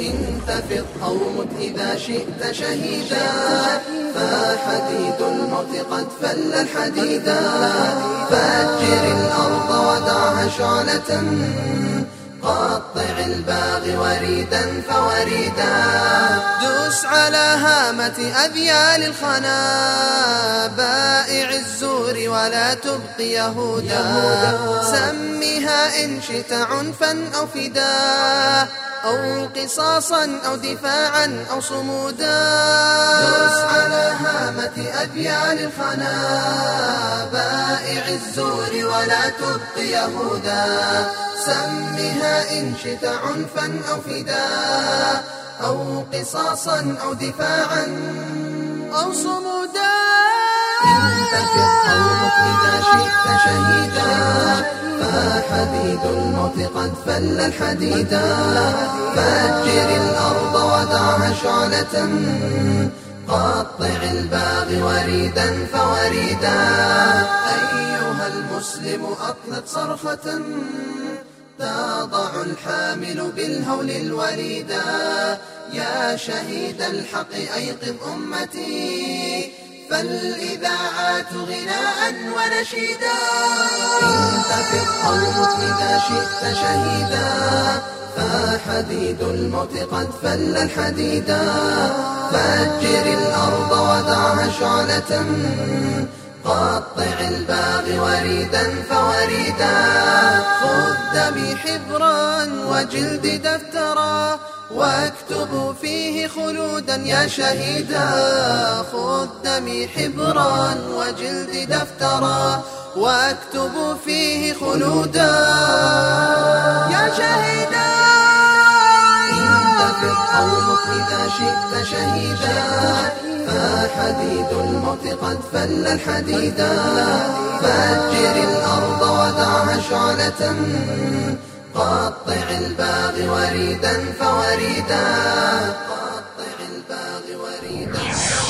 انتفض أو مت إذا شئت شهيدا فحديد الموت قد فل الحديدا. فأجر الأرض ودعها شعلة قطع الباغي وريدا فوريدا. دس على هامة أذيال الخنا بائع الزور ولا تبقي يهودا. سمها إن شئت عنفا أو فدا. أو قصاصا أو دفاعا أو صمودا. دس على هامة أذيال الخنا. بائع الزور ولا تبقي يهودا. سمها إن شئت عنفا أو فداء أو قصاصا أو دفاعا أو صمودا. فحديد الموت قد فل الحديدا فأجر الأرض ودعها شعلة قطع الباغي وريدا فوريدا. أيها المسلم أطلق صرخة تضع الحامل بالهول الوليدا يا شهيد الحق أيقظ أمتي. فالإذاعات غناء ونشيدا. انتفض قومك إذا شئت شهيدا فحديد الموت قد فل الحديدا. فأجر الأرض ودعها شعلة قطع الباغي وريدا فوريدا. خذ دمي حبرا وجلد دفترا واكتب فيه خلودا يا شهيدا. خذ دمي حبرا وجلد دفترا. وأكتب فيه خلودا. يا شهيدا. انت في القوم إذا شئت شهيدا. فحديد الموت قد فل الحديدا. فجر الأرض ودع شعلة قطع الباغ وريدا فوريدا. قطع الباغ وريدا.